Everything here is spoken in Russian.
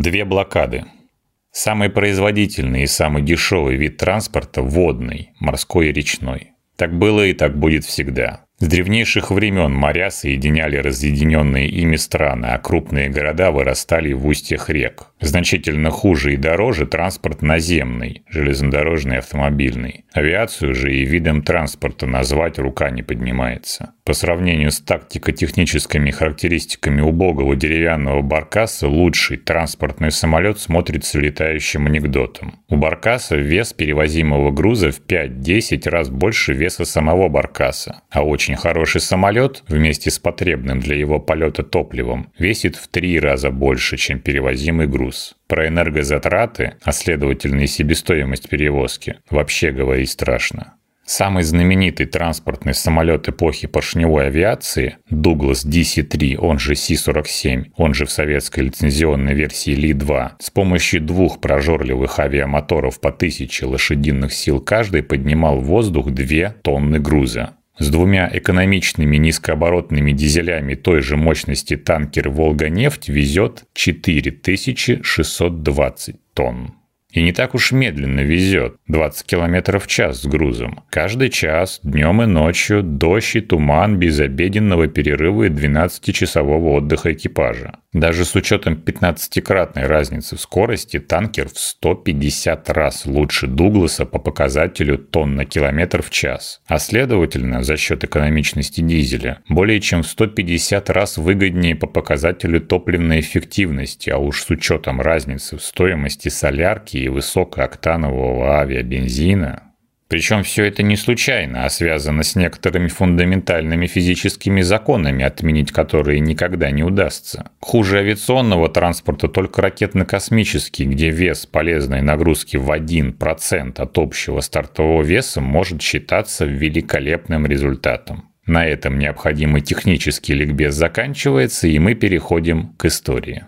Две блокады. Самый производительный и самый дешевый вид транспорта – водный, морской и речной. Так было и так будет всегда. С древнейших времен моря соединяли разъединенные ими страны, а крупные города вырастали в устьях рек. Значительно хуже и дороже транспорт наземный, железнодорожный и автомобильный. Авиацию же и видом транспорта назвать рука не поднимается. По сравнению с тактико-техническими характеристиками убогого деревянного баркаса, лучший транспортный самолет смотрится летающим анекдотом. У баркаса вес перевозимого груза в 5-10 раз больше веса самого баркаса, а очень хороший самолет вместе с потребным для его полета топливом весит в 3 раза больше, чем перевозимый груз. Про энергозатраты, а следовательно и себестоимость перевозки, вообще говорить страшно. Самый знаменитый транспортный самолет эпохи поршневой авиации Douglas DC-3, он же Си-47, он же в советской лицензионной версии Ли-2, с помощью двух прожорливых авиамоторов по 1000 лошадиных сил каждый поднимал в воздух 2 тонны груза. С двумя экономичными низкооборотными дизелями той же мощности танкер «Волга-нефть» везет 4620 тонн. И не так уж медленно везет, 20 км в час с грузом. Каждый час, днем и ночью, дождь и туман без обеденного перерыва и 12-часового отдыха экипажа. Даже с учетом 15-кратной разницы в скорости, танкер в 150 раз лучше Дугласа по показателю тонн на километр в час. А следовательно, за счет экономичности дизеля, более чем в 150 раз выгоднее по показателю топливной эффективности, а уж с учетом разницы в стоимости солярки и высокооктанового авиабензина. Причем все это не случайно, а связано с некоторыми фундаментальными физическими законами, отменить которые никогда не удастся. Хуже авиационного транспорта только ракетно-космический, где вес полезной нагрузки в 1% от общего стартового веса может считаться великолепным результатом. На этом необходимый технический ликбез заканчивается, и мы переходим к истории.